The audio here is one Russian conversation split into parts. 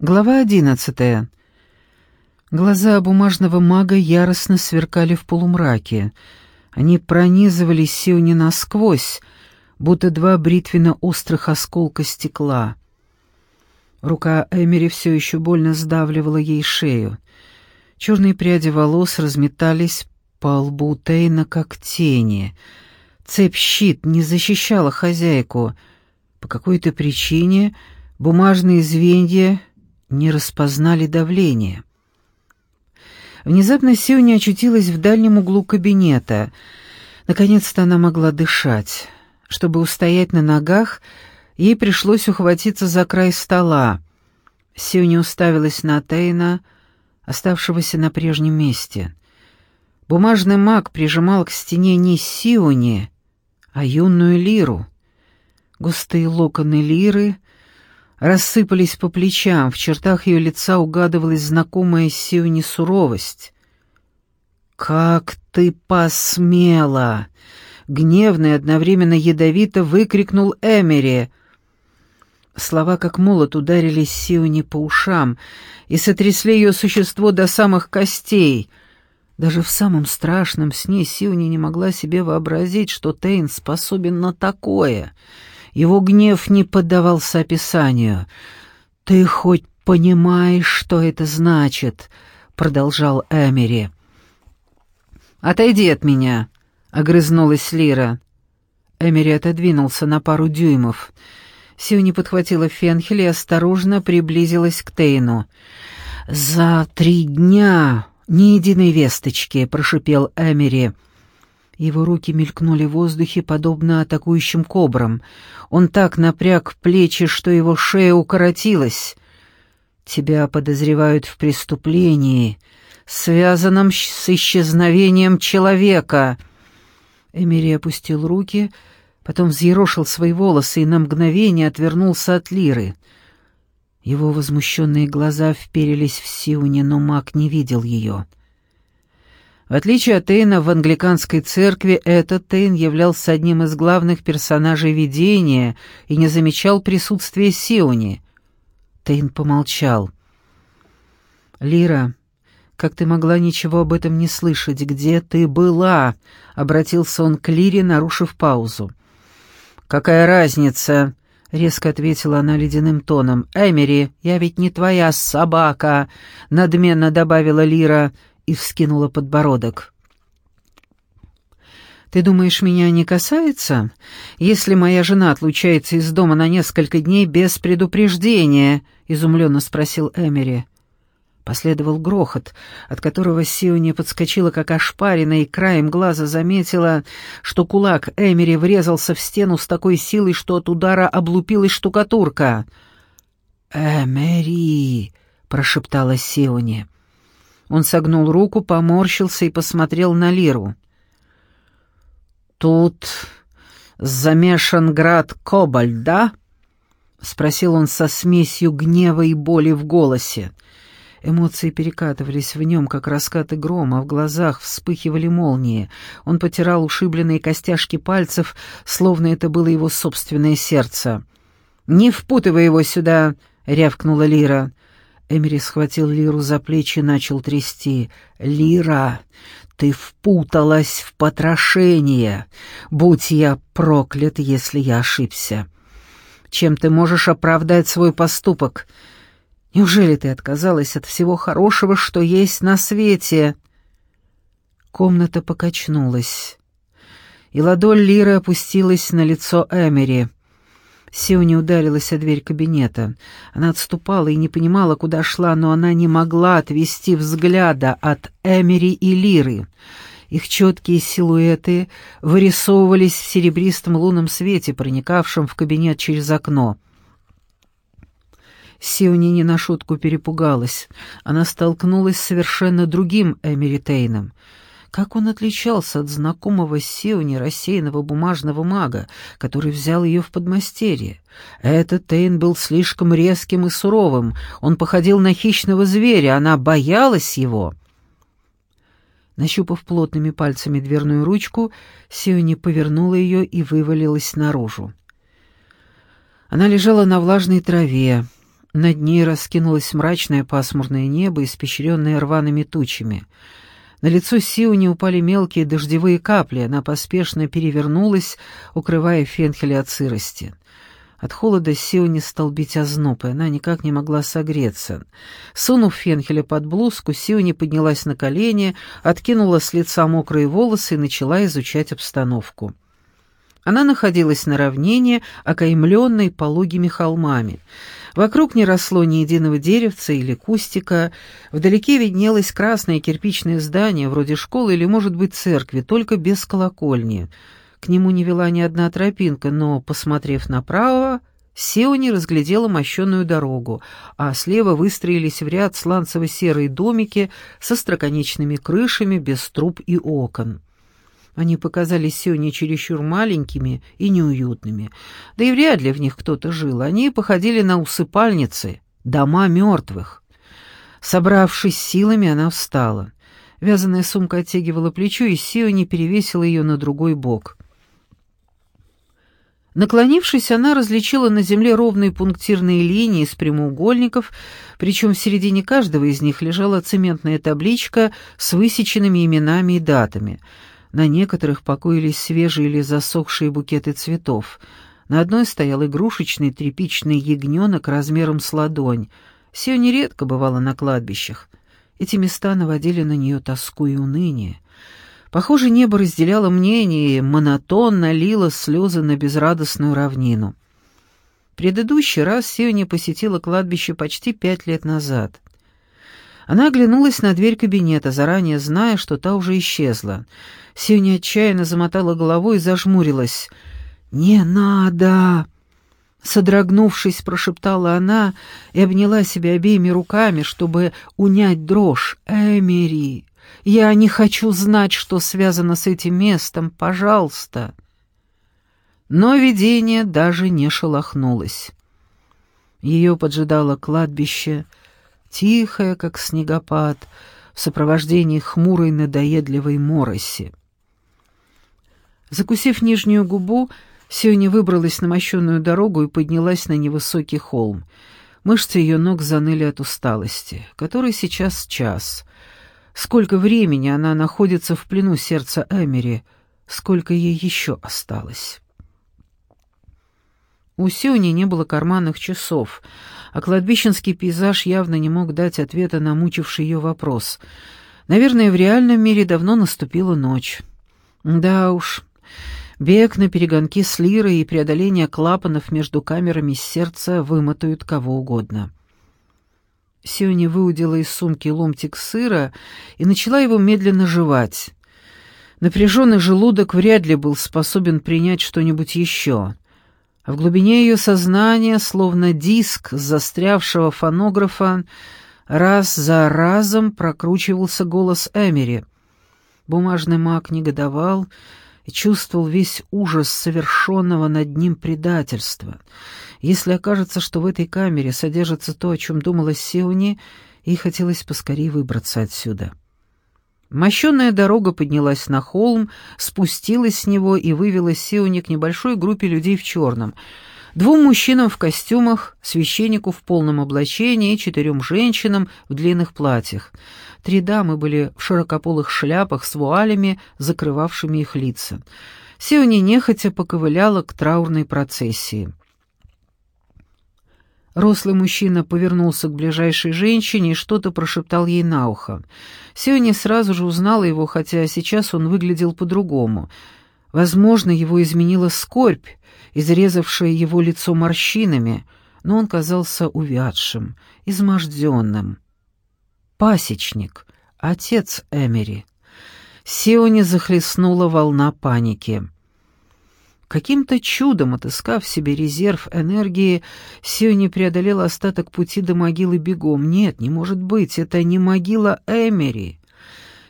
Глава одиннадцатая. Глаза бумажного мага яростно сверкали в полумраке. Они пронизывали Сиони насквозь, будто два бритвенно-острых осколка стекла. Рука Эмери все еще больно сдавливала ей шею. Черные пряди волос разметались по лбу Тейна, как тени. Цепь-щит не защищала хозяйку. По какой-то причине бумажные звенья не распознали давление. Внезапно Сиони очутилась в дальнем углу кабинета. Наконец-то она могла дышать. Чтобы устоять на ногах, ей пришлось ухватиться за край стола. Сиони уставилась на Тейна, оставшегося на прежнем месте. Бумажный маг прижимал к стене не Сиони, а юную лиру. Густые локоны лиры — рассыпались по плечам, в чертах ее лица угадывалась знакомая Сиони суровость. «Как ты посмела!» — гневно и одновременно ядовито выкрикнул Эмери. Слова как молот ударили Сиони по ушам и сотрясли ее существо до самых костей. Даже в самом страшном сне Сиони не могла себе вообразить, что Тейн способен на такое — его гнев не поддавался описанию. «Ты хоть понимаешь, что это значит?» — продолжал Эмери. «Отойди от меня», — огрызнулась Лира. Эмери отодвинулся на пару дюймов. Сиони подхватила фенхель и осторожно приблизилась к Тейну. «За три дня ни единой весточки», — прошипел Эмери. Его руки мелькнули в воздухе, подобно атакующим кобрам. Он так напряг плечи, что его шея укоротилась. «Тебя подозревают в преступлении, связанном с исчезновением человека». Эмери опустил руки, потом взъерошил свои волосы и на мгновение отвернулся от Лиры. Его возмущенные глаза вперились в Сиуне, но маг не видел ее. В отличие от Тейна в англиканской церкви, этот Тейн являлся одним из главных персонажей видения и не замечал присутствия Сиони. Тейн помолчал. «Лира, как ты могла ничего об этом не слышать? Где ты была?» — обратился он к Лире, нарушив паузу. «Какая разница?» — резко ответила она ледяным тоном. «Эмери, я ведь не твоя собака!» — надменно добавила Лира и вскинула подбородок. «Ты думаешь, меня не касается? Если моя жена отлучается из дома на несколько дней без предупреждения?» — изумленно спросил Эмери. Последовал грохот, от которого Сиони подскочила как ошпаренная и краем глаза заметила, что кулак Эмери врезался в стену с такой силой, что от удара облупилась штукатурка. «Эмери!» — прошептала Сиони. Он согнул руку, поморщился и посмотрел на Лиру. «Тут замешан град Кобальт, да?» — спросил он со смесью гнева и боли в голосе. Эмоции перекатывались в нем, как раскаты грома, в глазах вспыхивали молнии. Он потирал ушибленные костяшки пальцев, словно это было его собственное сердце. «Не впутывай его сюда!» — рявкнула Лира. Эмери схватил Лиру за плечи и начал трясти. «Лира, ты впуталась в потрошение. Будь я проклят, если я ошибся. Чем ты можешь оправдать свой поступок? Неужели ты отказалась от всего хорошего, что есть на свете?» Комната покачнулась, и ладонь Лиры опустилась на лицо Эмери. Сиони ударилась о дверь кабинета. Она отступала и не понимала, куда шла, но она не могла отвести взгляда от Эмери и Лиры. Их четкие силуэты вырисовывались в серебристом лунном свете, проникавшем в кабинет через окно. Сиони не на шутку перепугалась. Она столкнулась с совершенно другим Эмери Тейном — как он отличался от знакомого Сеуни рассеянного бумажного мага, который взял ее в подмастерье? Этот Тейн был слишком резким и суровым, он походил на хищного зверя, она боялась его. Нащупав плотными пальцами дверную ручку, Сеуни повернула ее и вывалилась наружу. Она лежала на влажной траве, Над ней раскинулось мрачное пасмурное небо, испещренное рваными тучами. На лицо Сиони упали мелкие дождевые капли, она поспешно перевернулась, укрывая Фенхеля от сырости. От холода Сиони стал бить озноб, и она никак не могла согреться. Сунув Фенхеля под блузку, Сиони поднялась на колени, откинула с лица мокрые волосы и начала изучать обстановку. Она находилась на равнине, окаймленной пологими холмами. Вокруг не росло ни единого деревца или кустика, вдалеке виднелось красное кирпичное здание, вроде школы или, может быть, церкви, только без колокольни — к нему не вела ни одна тропинка, но, посмотрев направо, Сеони разглядела мощенную дорогу, а слева выстроились в ряд сланцево-серые домики со строконечными крышами, без труб и окон. Они показались Сеоне чересчур маленькими и неуютными, да и вряд ли в них кто-то жил. Они походили на усыпальницы, дома мертвых. Собравшись силами, она встала. Вязаная сумка оттягивала плечо, и Сиони перевесила ее на другой бок. Наклонившись, она различила на земле ровные пунктирные линии из прямоугольников, причем в середине каждого из них лежала цементная табличка с высеченными именами и датами. На некоторых покоились свежие или засохшие букеты цветов. На одной стоял игрушечный тряпичный ягненок размером с ладонь. Сио нередко бывала на кладбищах. Эти места наводили на нее тоску и уныние. Похоже, небо разделяло мнение и монотонно лило слезы на безрадостную равнину. Предыдущий раз Сиони посетила кладбище почти пять лет назад. Она оглянулась на дверь кабинета, заранее зная, что та уже исчезла. Сиони отчаянно замотала головой и зажмурилась. «Не надо!» Содрогнувшись, прошептала она и обняла себя обеими руками, чтобы унять дрожь. «Эмери!» Я не хочу знать, что связано с этим местом, пожалуйста». Но видение даже не шелохнулось. Ее поджидало кладбище, тихое, как снегопад, в сопровождении хмурой надоедливой мороси. Закусив нижнюю губу, Сиони выбралась на мощенную дорогу и поднялась на невысокий холм. Мышцы ее ног заныли от усталости. Который сейчас час — Сколько времени она находится в плену сердца Эмери, сколько ей еще осталось. У Сюни не было карманных часов, а кладбищенский пейзаж явно не мог дать ответа на мучивший ее вопрос. Наверное, в реальном мире давно наступила ночь. Да уж, бег на перегонки с лирой и преодоление клапанов между камерами сердца вымотают кого угодно. Сиони выудила из сумки ломтик сыра и начала его медленно жевать. Напряженный желудок вряд ли был способен принять что-нибудь еще. А в глубине ее сознания, словно диск застрявшего фонографа, раз за разом прокручивался голос Эмери. Бумажный маг негодовал и чувствовал весь ужас совершенного над ним предательства — если окажется, что в этой камере содержится то, о чем думала Сеуни, ей хотелось поскорее выбраться отсюда. Мощенная дорога поднялась на холм, спустилась с него и вывела Сеуни к небольшой группе людей в черном. Двум мужчинам в костюмах, священнику в полном облачении и четырем женщинам в длинных платьях. Три дамы были в широкополых шляпах с вуалями, закрывавшими их лица. Сеуни нехотя поковыляла к траурной процессии. Рослый мужчина повернулся к ближайшей женщине и что-то прошептал ей на ухо. Сиони сразу же узнала его, хотя сейчас он выглядел по-другому. Возможно, его изменила скорбь, изрезавшая его лицо морщинами, но он казался увядшим, изможденным. Пасечник, отец Эмери. Сиони захлестнула волна паники. Каким-то чудом, отыскав в себе резерв энергии, Сиони преодолела остаток пути до могилы бегом. Нет, не может быть, это не могила Эмери.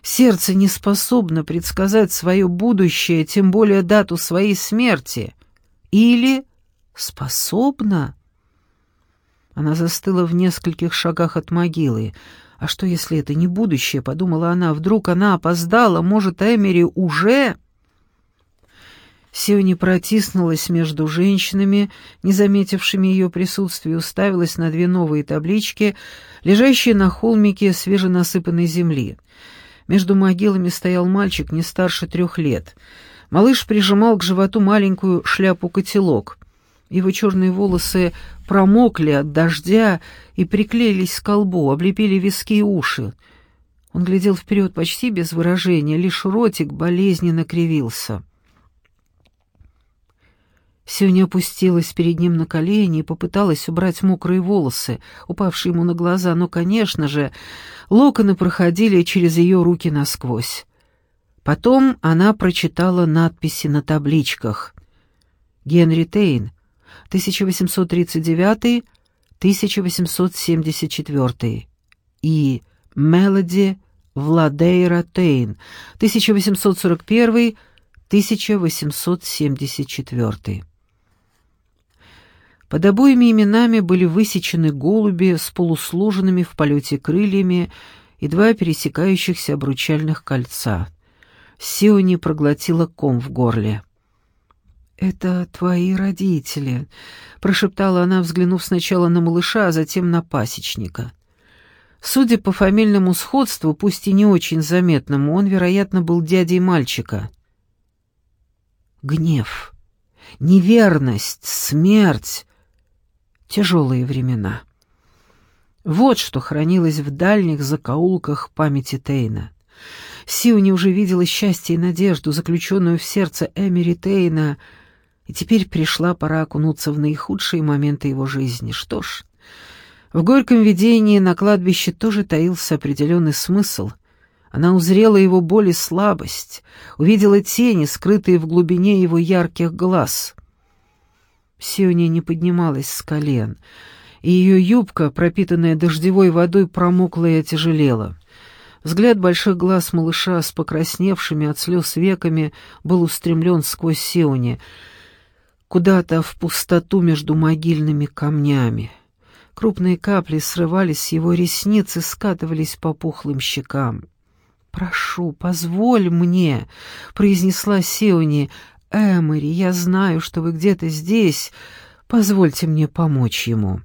Сердце не способно предсказать свое будущее, тем более дату своей смерти. Или способно? Она застыла в нескольких шагах от могилы. А что, если это не будущее, подумала она, вдруг она опоздала, может, Эмери уже... Сиони протиснулась между женщинами, не заметившими ее присутствия, уставилась на две новые таблички, лежащие на холмике свеженасыпанной земли. Между могилами стоял мальчик не старше трех лет. Малыш прижимал к животу маленькую шляпу-котелок. Его черные волосы промокли от дождя и приклеились к колбу, облепили виски и уши. Он глядел вперед почти без выражения, лишь ротик болезненно кривился. Сюня опустилась перед ним на колени и попыталась убрать мокрые волосы, упавшие ему на глаза, но, конечно же, локоны проходили через ее руки насквозь. Потом она прочитала надписи на табличках. «Генри Тейн, 1839-1874» и «Мелоди Владейра Тейн, 1841-1874». Под обоими именами были высечены голуби с полусложенными в полете крыльями и два пересекающихся обручальных кольца. Сиони проглотила ком в горле. «Это твои родители», — прошептала она, взглянув сначала на малыша, а затем на пасечника. Судя по фамильному сходству, пусть и не очень заметному, он, вероятно, был дядей мальчика. Гнев, неверность, смерть тяжелые времена. Вот что хранилось в дальних закоулках памяти Тейна. Сиони уже видела счастье и надежду, заключенную в сердце Эмери Тейна, и теперь пришла пора окунуться в наихудшие моменты его жизни. Что ж, в горьком видении на кладбище тоже таился определенный смысл. Она узрела его боль и слабость, увидела тени, скрытые в глубине его ярких глаз. Сиония не поднималась с колен, и ее юбка, пропитанная дождевой водой, промокла и отяжелела. Взгляд больших глаз малыша с покрасневшими от слез веками был устремлен сквозь Сиони, куда-то в пустоту между могильными камнями. Крупные капли срывались с его ресниц и скатывались по пухлым щекам. «Прошу, позволь мне», — произнесла Сиони, Эмори, я знаю, что вы где-то здесь. Позвольте мне помочь ему».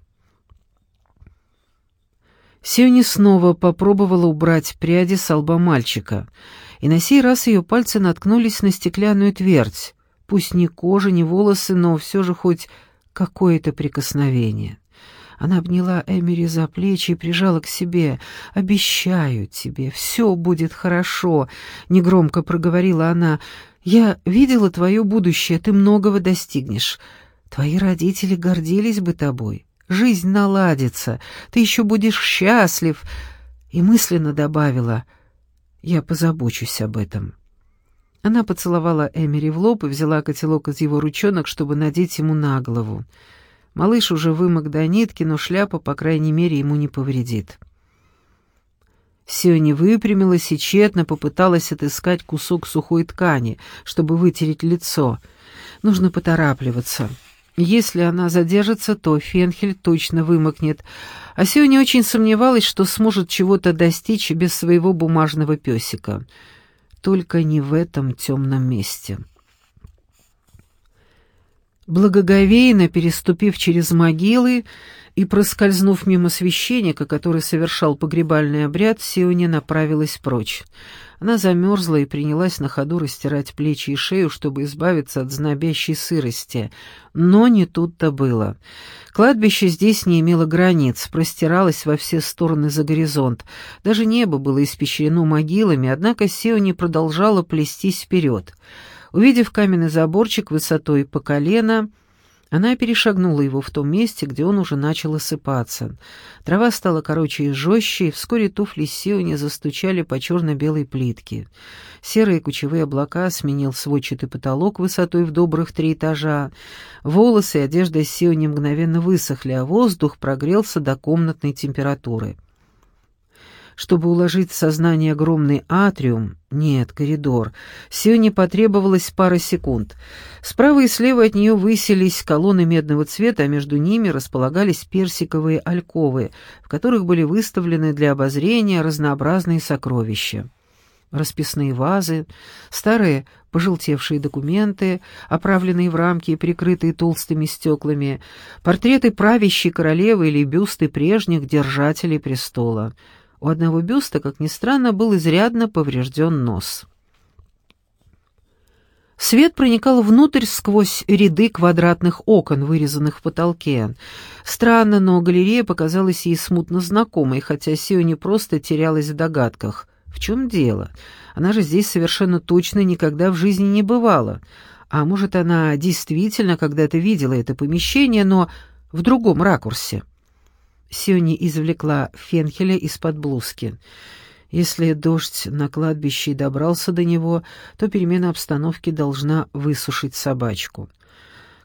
Сиони снова попробовала убрать пряди с лба мальчика, и на сей раз ее пальцы наткнулись на стеклянную твердь. Пусть ни кожа, ни волосы, но все же хоть какое-то прикосновение. Она обняла Эмери за плечи и прижала к себе. «Обещаю тебе, все будет хорошо», — негромко проговорила она. Я видела твое будущее, ты многого достигнешь. Твои родители гордились бы тобой. Жизнь наладится, ты еще будешь счастлив. И мысленно добавила, я позабочусь об этом. Она поцеловала Эмери в лоб и взяла котелок из его ручонок, чтобы надеть ему на голову. Малыш уже вымок до нитки, но шляпа, по крайней мере, ему не повредит. Сиони выпрямилась и тщетно попыталась отыскать кусок сухой ткани, чтобы вытереть лицо. Нужно поторапливаться. Если она задержится, то Фенхель точно вымокнет, а Сиони очень сомневалась, что сможет чего-то достичь без своего бумажного песика. Только не в этом темном месте. Благоговейно переступив через могилы, и, проскользнув мимо священника, который совершал погребальный обряд, Сиони направилась прочь. Она замерзла и принялась на ходу растирать плечи и шею, чтобы избавиться от знобящей сырости. Но не тут-то было. Кладбище здесь не имело границ, простиралось во все стороны за горизонт. Даже небо было испещрено могилами, однако Сиони продолжала плестись вперед. Увидев каменный заборчик высотой по колено, она перешагнула его в том месте, где он уже начал осыпаться. Трава стала короче и жестче, и вскоре туфли Сиони застучали по черно-белой плитке. Серые кучевые облака сменил сводчатый потолок высотой в добрых три этажа. Волосы и одежда Сиони мгновенно высохли, а воздух прогрелся до комнатной температуры чтобы уложить в сознание огромный атриум, нет, коридор, Сионе потребовалось пара секунд. Справа и слева от нее высились колонны медного цвета, а между ними располагались персиковые альковы, в которых были выставлены для обозрения разнообразные сокровища. расписные вазы, старые пожелтевшие документы, оправленные в рамки и прикрытые толстыми стеклами, портреты правящей королевы или бюсты прежних держателей престола. У одного бюста, как ни странно, был изрядно поврежден нос. Свет проникал внутрь сквозь ряды квадратных окон, вырезанных в потолке. Странно, но галерея показалась ей смутно знакомой, хотя Сио не просто терялась в догадках. В чем дело? Она же здесь совершенно точно никогда в жизни не бывала. А может, она действительно когда-то видела это помещение, но в другом ракурсе. Сиони извлекла фенхеля из-под блузки. Если дождь на кладбище добрался до него, то перемена обстановки должна высушить собачку.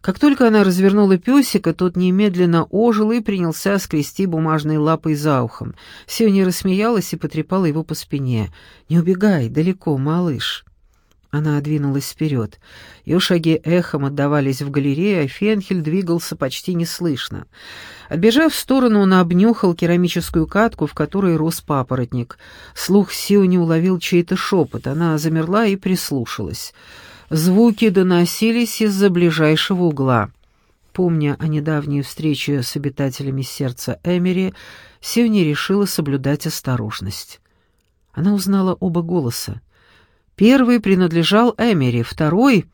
Как только она развернула песика, тот немедленно ожил и принялся скрести бумажной лапой за ухом. Сиони рассмеялась и потрепала его по спине. «Не убегай, далеко, малыш». Она двинулась вперед. Ее шаги эхом отдавались в галерее, а Фенхель двигался почти неслышно. Отбежав в сторону, он обнюхал керамическую катку, в которой рос папоротник. Слух Сио не уловил чей-то шепот. Она замерла и прислушалась. Звуки доносились из-за ближайшего угла. Помня о недавней встрече с обитателями сердца Эмери, Сио не решила соблюдать осторожность. Она узнала оба голоса. Первый принадлежал Эмери, второй...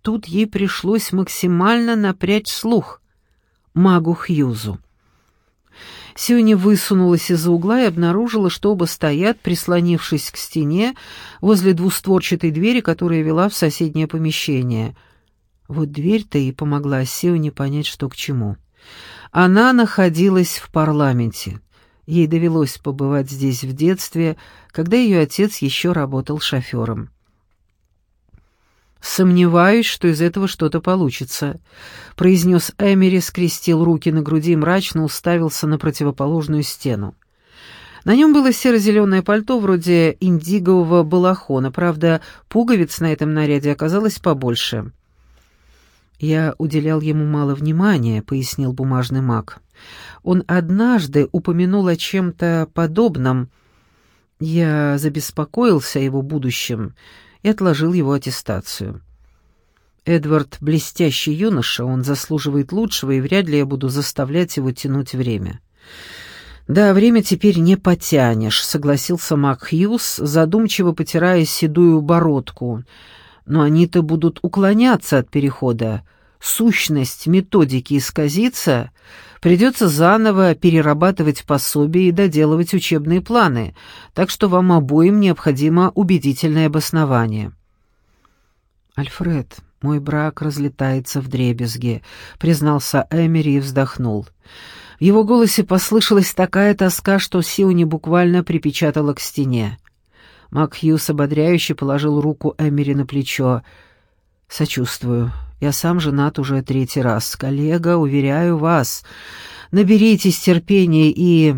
Тут ей пришлось максимально напрячь слух. Магу Хьюзу. Сюни высунулась из-за угла и обнаружила, что оба стоят, прислонившись к стене, возле двустворчатой двери, которая вела в соседнее помещение. Вот дверь-то и помогла Сюни понять, что к чему. Она находилась в парламенте. Ей довелось побывать здесь в детстве, когда ее отец еще работал шофером. «Сомневаюсь, что из этого что-то получится», — произнес Эмери, скрестил руки на груди и мрачно уставился на противоположную стену. На нем было серо-зеленое пальто вроде индигового балахона, правда, пуговиц на этом наряде оказалось побольше. «Я уделял ему мало внимания», — пояснил бумажный маг. «Он однажды упомянул о чем-то подобном. Я забеспокоился о его будущем и отложил его аттестацию. Эдвард — блестящий юноша, он заслуживает лучшего, и вряд ли я буду заставлять его тянуть время». «Да, время теперь не потянешь», — согласился Мак Хьюз, задумчиво потирая седую бородку — но они-то будут уклоняться от перехода. Сущность методики исказится, придется заново перерабатывать пособие и доделывать учебные планы, так что вам обоим необходимо убедительное обоснование. «Альфред, мой брак разлетается в дребезги», — признался Эмери и вздохнул. В его голосе послышалась такая тоска, что Сиони буквально припечатала к стене. Макхьюс ободряюще положил руку Эмери на плечо. «Сочувствую. Я сам женат уже третий раз. Коллега, уверяю вас, наберитесь терпения и...»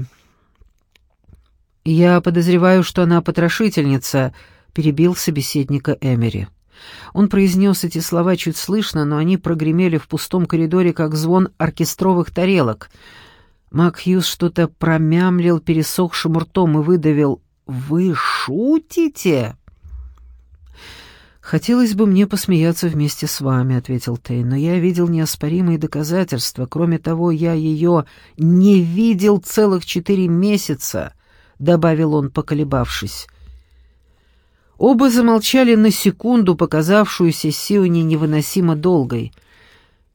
«Я подозреваю, что она потрошительница», — перебил собеседника Эмери. Он произнес эти слова чуть слышно, но они прогремели в пустом коридоре, как звон оркестровых тарелок. Макхьюз что-то промямлил пересохшим ртом и выдавил «Вы шутите?» «Хотелось бы мне посмеяться вместе с вами», — ответил Тейн, «но я видел неоспоримые доказательства. Кроме того, я ее не видел целых четыре месяца», — добавил он, поколебавшись. Оба замолчали на секунду, показавшуюся Сионе невыносимо долгой.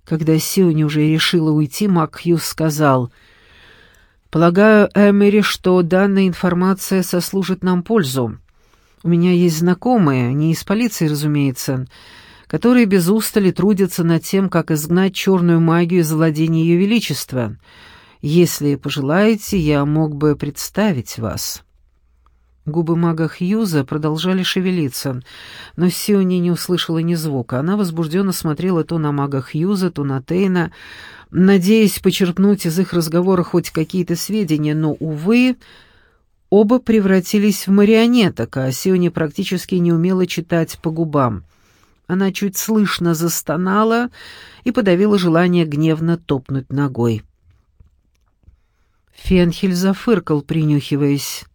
Когда Сионе уже решила уйти, Макхьюз сказал — Полагаю, Эмери, что данная информация сослужит нам пользу. У меня есть знакомые, не из полиции, разумеется, которые без устали трудятся над тем, как изгнать черную магию из владения Ее Величества. Если пожелаете, я мог бы представить вас». Губы мага Хьюза продолжали шевелиться, но Сиони не услышала ни звука. Она возбужденно смотрела то на мага Хьюза, то на Тейна, надеясь почерпнуть из их разговора хоть какие-то сведения, но, увы, оба превратились в марионеток, а Сиони практически не умела читать по губам. Она чуть слышно застонала и подавила желание гневно топнуть ногой. Фенхель зафыркал, принюхиваясь.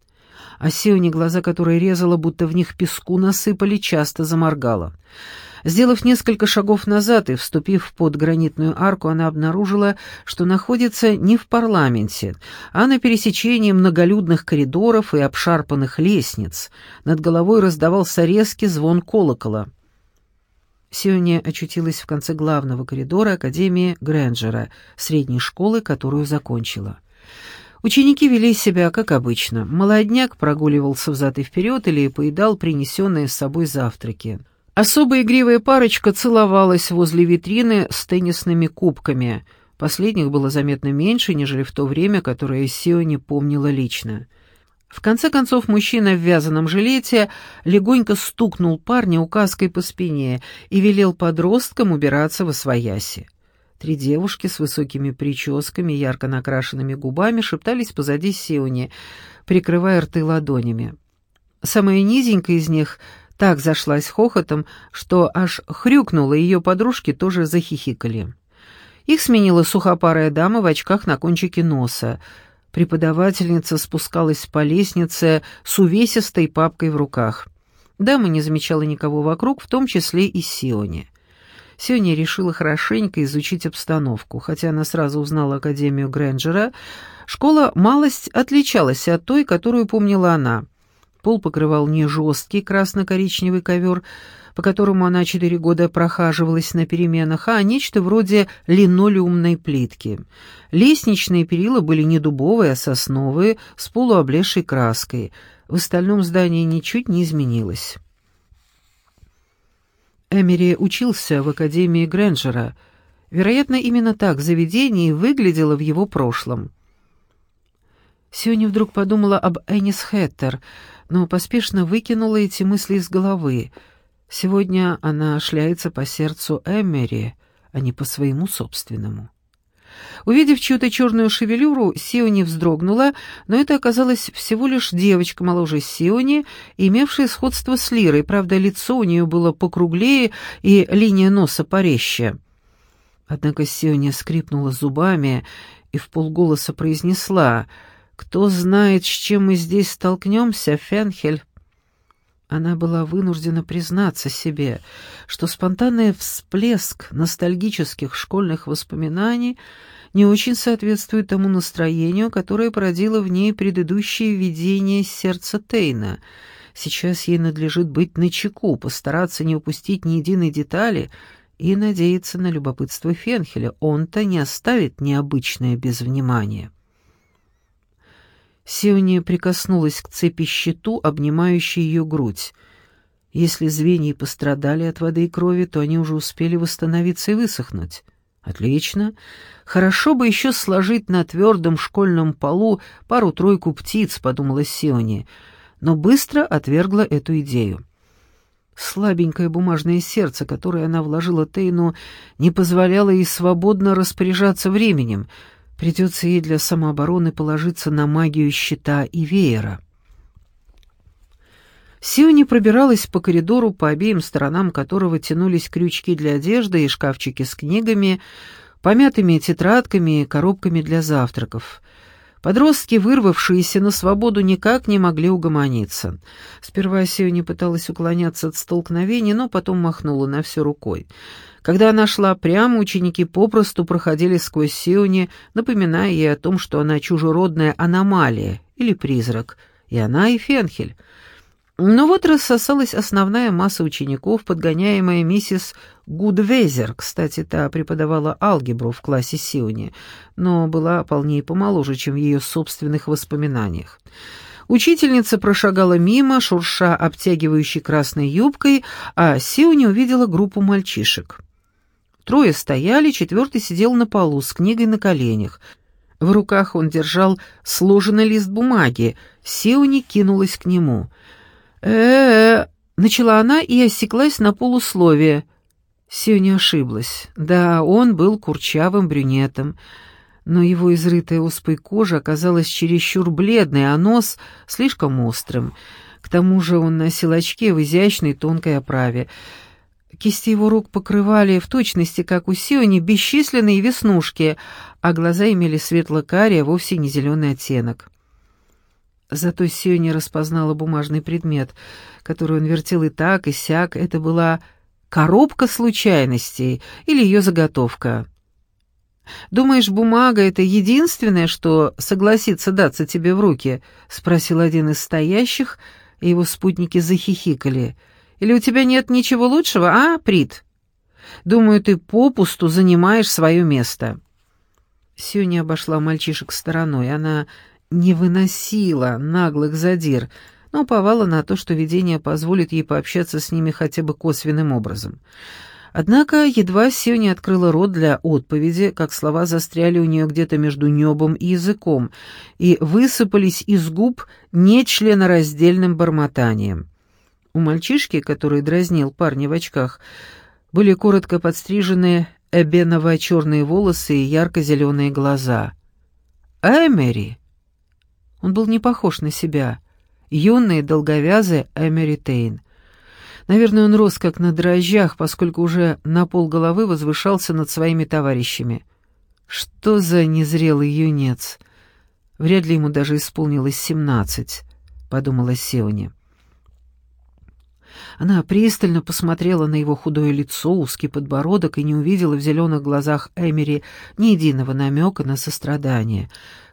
А Сионе, глаза которой резала, будто в них песку насыпали, часто заморгала. Сделав несколько шагов назад и вступив под гранитную арку, она обнаружила, что находится не в парламенте, а на пересечении многолюдных коридоров и обшарпанных лестниц. Над головой раздавался резкий звон колокола. Сиония очутилась в конце главного коридора Академии Грэнджера, средней школы, которую закончила. Ученики вели себя как обычно. Молодняк прогуливался взад и вперед или поедал принесенные с собой завтраки. Особо игривая парочка целовалась возле витрины с теннисными кубками. Последних было заметно меньше, нежели в то время, которое Сиони помнила лично. В конце концов, мужчина в вязаном жилете легонько стукнул парня указкой по спине и велел подросткам убираться во свояси. Три девушки с высокими прическами, ярко накрашенными губами шептались позади Сиони, прикрывая рты ладонями. Самая низенькая из них так зашлась хохотом, что аж хрюкнула, и ее подружки тоже захихикали. Их сменила сухопарая дама в очках на кончике носа — Преподавательница спускалась по лестнице с увесистой папкой в руках. Дама не замечала никого вокруг, в том числе и Сиони. Сиони решила хорошенько изучить обстановку. Хотя она сразу узнала Академию Грэнджера, школа малость отличалась от той, которую помнила она. Пол покрывал не жесткий красно-коричневый ковер, по которому она четыре года прохаживалась на переменах, а нечто вроде линолеумной плитки. Лестничные перила были не дубовые, а сосновые, с полуоблезшей краской. В остальном здание ничуть не изменилось. Эмери учился в Академии Грэнджера. Вероятно, именно так заведение выглядело в его прошлом. Сиони вдруг подумала об Эннис Хэттер, но поспешно выкинула эти мысли из головы — Сегодня она шляется по сердцу Эмери, а не по своему собственному. Увидев чью-то черную шевелюру, Сиони вздрогнула, но это оказалась всего лишь девочка моложе Сиони, имевшая сходство с Лирой, правда, лицо у нее было покруглее и линия носа порезче. Однако Сиони скрипнула зубами и в полголоса произнесла «Кто знает, с чем мы здесь столкнемся, Фенхель?» Она была вынуждена признаться себе, что спонтанный всплеск ностальгических школьных воспоминаний не очень соответствует тому настроению, которое породило в ней предыдущее видение сердца Тейна. Сейчас ей надлежит быть начеку, постараться не упустить ни единой детали и надеяться на любопытство Фенхеля. Он-то не оставит необычное без внимания. Сиония прикоснулась к цепи щиту, обнимающей ее грудь. Если звенья пострадали от воды и крови, то они уже успели восстановиться и высохнуть. Отлично. Хорошо бы еще сложить на твердом школьном полу пару-тройку птиц, подумала Сиони, но быстро отвергла эту идею. Слабенькое бумажное сердце, которое она вложила Тейну, не позволяло ей свободно распоряжаться временем — Придется ей для самообороны положиться на магию щита и веера. Сиони пробиралась по коридору, по обеим сторонам которого тянулись крючки для одежды и шкафчики с книгами, помятыми тетрадками и коробками для завтраков. Подростки, вырвавшиеся на свободу, никак не могли угомониться. Сперва Сиони пыталась уклоняться от столкновений, но потом махнула на все рукой. Когда она шла прямо, ученики попросту проходили сквозь Сиони, напоминая ей о том, что она чужеродная аномалия или призрак, и она, и Фенхель. Но вот рассосалась основная масса учеников, подгоняемая миссис Гудвезер. Кстати, та преподавала алгебру в классе Сиони, но была полнее помоложе, чем в ее собственных воспоминаниях. Учительница прошагала мимо, шурша обтягивающей красной юбкой, а Сиони увидела группу мальчишек. Трое стояли, четвертый сидел на полу с книгой на коленях. В руках он держал сложенный лист бумаги. Сиони кинулась к нему. э, -э, начала она и осеклась на полусловие. Сиони ошиблась. Да, он был курчавым брюнетом, но его изрытая оспой кожа оказалась чересчур бледной, а нос слишком острым. К тому же он носил очки в изящной тонкой оправе. Кисти его рук покрывали в точности, как у Сиони, бесчисленные веснушки, а глаза имели светло-карий, а вовсе не зеленый оттенок. Зато Сиони распознала бумажный предмет, который он вертел и так, и сяк. Это была коробка случайностей или ее заготовка. «Думаешь, бумага — это единственное, что согласится даться тебе в руки?» — спросил один из стоящих, и его спутники захихикали. «Или у тебя нет ничего лучшего, а, Прит? Думаю, ты попусту занимаешь свое место». Сюня обошла мальчишек стороной. Она не выносила наглых задир, но уповала на то, что видение позволит ей пообщаться с ними хотя бы косвенным образом. Однако едва Сиони открыла рот для отповеди, как слова застряли у нее где-то между небом и языком и высыпались из губ нечленораздельным бормотанием. У мальчишки, который дразнил парня в очках, были коротко подстриженные эбеново-черные волосы и ярко-зеленые глаза. «Эмери!» Он был не похож на себя. Юный, долговязый Эмери Тейн — Наверное, он рос как на дрожжах, поскольку уже на пол головы возвышался над своими товарищами. Что за незрелый юнец? Вряд ли ему даже исполнилось семнадцать, подумала Сеони. Она пристально посмотрела на его худое лицо, узкий подбородок и не увидела в зеленых глазах Эмери ни единого намека на сострадание,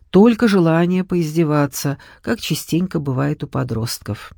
только желание поиздеваться, как частенько бывает у подростков.